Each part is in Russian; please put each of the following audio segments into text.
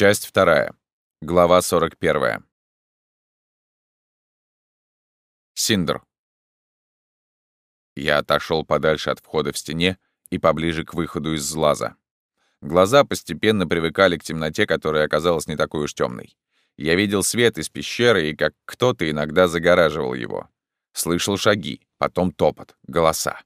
Часть вторая. Глава 41. Синдр. Я отошел подальше от входа в стене и поближе к выходу из злаза. Глаза постепенно привыкали к темноте, которая оказалась не такой уж темной. Я видел свет из пещеры и как кто-то иногда загораживал его. Слышал шаги, потом топот, голоса.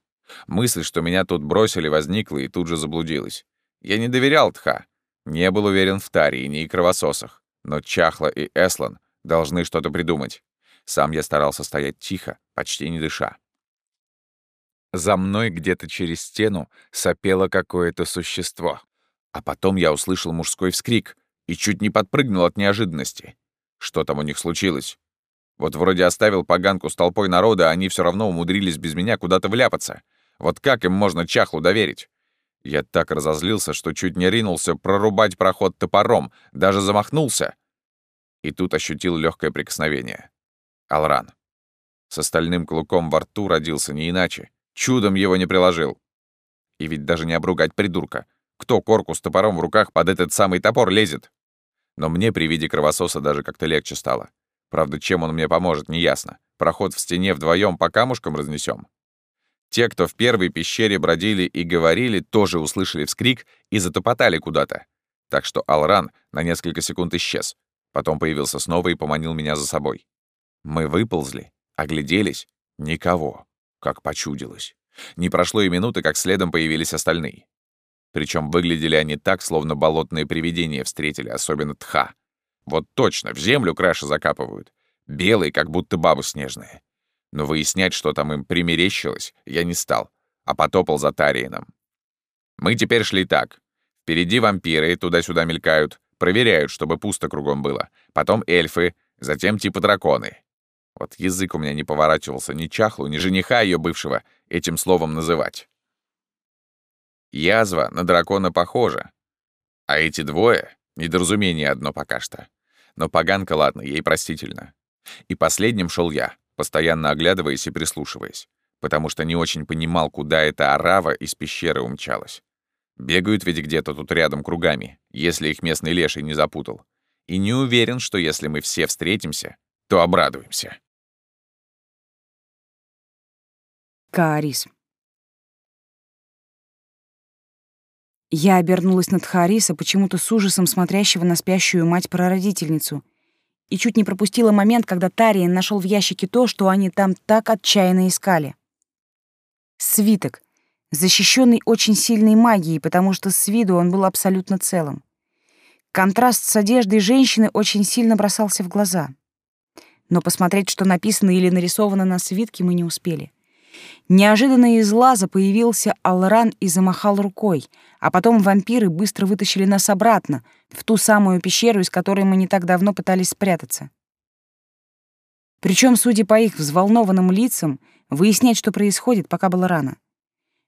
Мысль, что меня тут бросили, возникла и тут же заблудилась. Я не доверял Тха, не был уверен в Тарине и кровососах, но Чахла и Эслан должны что-то придумать. Сам я старался стоять тихо, почти не дыша. За мной где-то через стену сопело какое-то существо. А потом я услышал мужской вскрик и чуть не подпрыгнул от неожиданности. Что там у них случилось? Вот вроде оставил поганку с толпой народа, а они все равно умудрились без меня куда-то вляпаться. Вот как им можно чахлу доверить? Я так разозлился, что чуть не ринулся прорубать проход топором, даже замахнулся. И тут ощутил легкое прикосновение. Алран. С остальным клыком во рту родился не иначе. Чудом его не приложил. И ведь даже не обругать придурка. Кто корку с топором в руках под этот самый топор лезет? Но мне при виде кровососа даже как-то легче стало. Правда, чем он мне поможет, неясно. Проход в стене вдвоем по камушкам разнесем. Те, кто в первой пещере бродили и говорили, тоже услышали вскрик и затопотали куда-то. Так что Алран на несколько секунд исчез. Потом появился снова и поманил меня за собой. Мы выползли, огляделись. Никого, как почудилось. Не прошло и минуты, как следом появились остальные. Причем выглядели они так, словно болотные привидения встретили, особенно тха. Вот точно, в землю краши закапывают. Белые, как будто бабы снежные но выяснять, что там им примерещилось, я не стал, а потопал за Тариеном. Мы теперь шли так. Впереди вампиры туда-сюда мелькают, проверяют, чтобы пусто кругом было. Потом эльфы, затем типа драконы. Вот язык у меня не поворачивался ни чахлу, ни жениха ее бывшего этим словом называть. Язва на дракона похожа. А эти двое — недоразумение одно пока что. Но поганка, ладно, ей простительно. И последним шел я, постоянно оглядываясь и прислушиваясь, потому что не очень понимал, куда эта арава из пещеры умчалась. Бегают ведь где-то тут рядом кругами, если их местный леший не запутал. И не уверен, что если мы все встретимся, то обрадуемся. Каарис. Я обернулась над Хариса, почему-то с ужасом смотрящего на спящую мать-прародительницу, и чуть не пропустила момент, когда Тариен нашел в ящике то, что они там так отчаянно искали. Свиток, защищенный очень сильной магией, потому что с виду он был абсолютно целым. Контраст с одеждой женщины очень сильно бросался в глаза. Но посмотреть, что написано или нарисовано на свитке, мы не успели. Неожиданно из лаза появился Алран и замахал рукой, а потом вампиры быстро вытащили нас обратно, в ту самую пещеру, из которой мы не так давно пытались спрятаться. Причем, судя по их взволнованным лицам, выяснять, что происходит, пока было рано.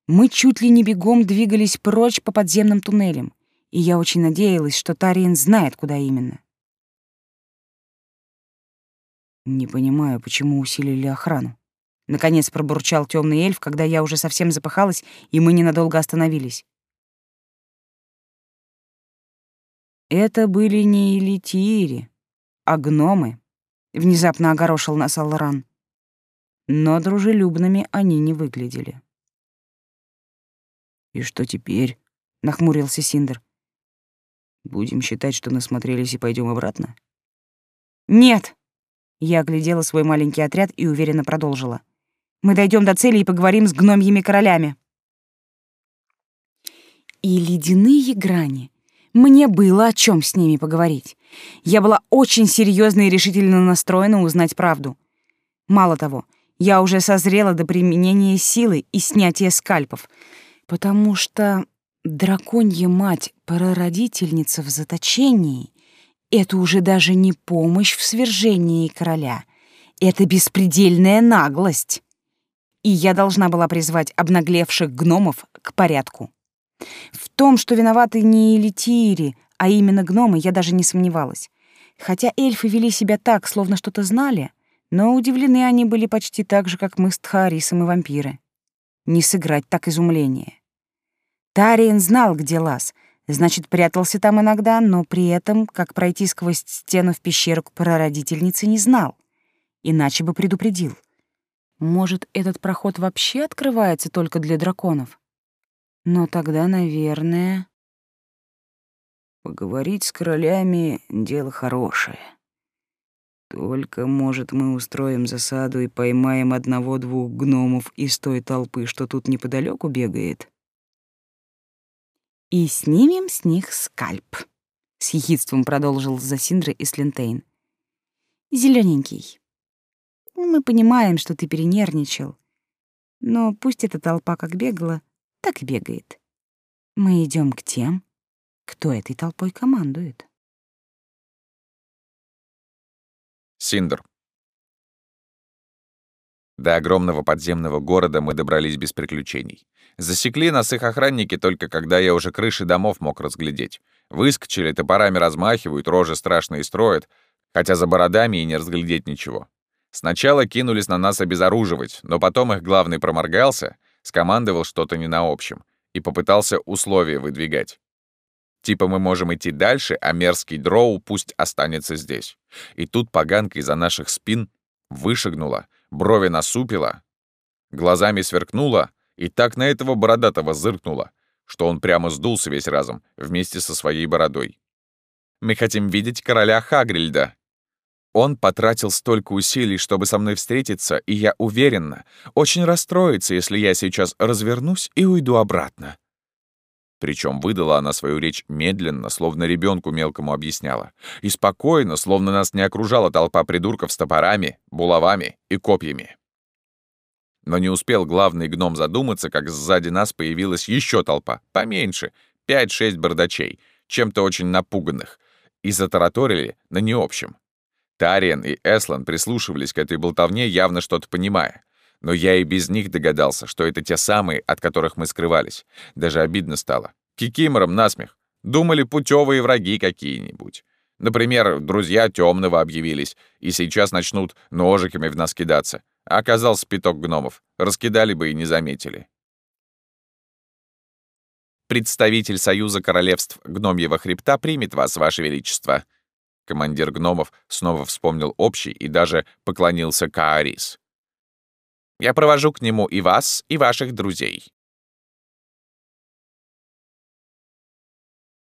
Мы чуть ли не бегом двигались прочь по подземным туннелям, и я очень надеялась, что Тариен знает, куда именно. Не понимаю, почему усилили охрану. Наконец пробурчал темный эльф, когда я уже совсем запыхалась, и мы ненадолго остановились. Это были не элитири, а гномы. Внезапно огорошил нас Алларан. Но дружелюбными они не выглядели. «И что теперь?» — нахмурился Синдер. «Будем считать, что насмотрелись и пойдем обратно?» «Нет!» Я оглядела свой маленький отряд и уверенно продолжила. Мы дойдем до цели и поговорим с гномьими королями. И ледяные грани. Мне было о чем с ними поговорить. Я была очень серьезно и решительно настроена узнать правду. Мало того, я уже созрела до применения силы и снятия скальпов, потому что драконья мать-прародительница в заточении — это уже даже не помощь в свержении короля, это беспредельная наглость и я должна была призвать обнаглевших гномов к порядку. В том, что виноваты не элитири, а именно гномы, я даже не сомневалась. Хотя эльфы вели себя так, словно что-то знали, но удивлены они были почти так же, как мы с Тхарисом и вампиры. Не сыграть так изумление. Тариен знал, где лаз, Значит, прятался там иногда, но при этом, как пройти сквозь стену в пещеру к прародительнице, не знал. Иначе бы предупредил. Может, этот проход вообще открывается только для драконов? Но тогда, наверное... Поговорить с королями — дело хорошее. Только, может, мы устроим засаду и поймаем одного-двух гномов из той толпы, что тут неподалеку бегает? И снимем с них скальп, — с ехидством продолжил Засиндра и Слинтейн. Зелененький. Мы понимаем, что ты перенервничал, но пусть эта толпа как бегала, так и бегает. Мы идем к тем, кто этой толпой командует. Синдер. До огромного подземного города мы добрались без приключений. Засекли нас их охранники только когда я уже крыши домов мог разглядеть. Выскочили, топорами размахивают, рожи страшные строят, хотя за бородами и не разглядеть ничего. Сначала кинулись на нас обезоруживать, но потом их главный проморгался, скомандовал что-то не на общем и попытался условия выдвигать. Типа мы можем идти дальше, а мерзкий дроу пусть останется здесь. И тут поганка из-за наших спин вышагнула, брови насупила, глазами сверкнула и так на этого бородатого зыркнула, что он прямо сдулся весь разом вместе со своей бородой. «Мы хотим видеть короля Хагрильда», он потратил столько усилий, чтобы со мной встретиться, и я уверена, очень расстроится, если я сейчас развернусь и уйду обратно. Причем выдала она свою речь медленно, словно ребенку мелкому объясняла, и спокойно, словно нас не окружала толпа придурков с топорами, булавами и копьями. Но не успел главный гном задуматься, как сзади нас появилась еще толпа, поменьше, пять-шесть бардачей, чем-то очень напуганных, и затараторили на необщем. Тариен и Эслан прислушивались к этой болтовне, явно что-то понимая. Но я и без них догадался, что это те самые, от которых мы скрывались. Даже обидно стало. Кикимором насмех. Думали, путевые враги какие-нибудь. Например, друзья темного объявились, и сейчас начнут ножиками в нас кидаться. А оказался пяток гномов. Раскидали бы и не заметили. Представитель Союза Королевств Гномьего Хребта примет вас, Ваше Величество. Командир гномов снова вспомнил общий и даже поклонился Каарис. Я провожу к нему и вас, и ваших друзей».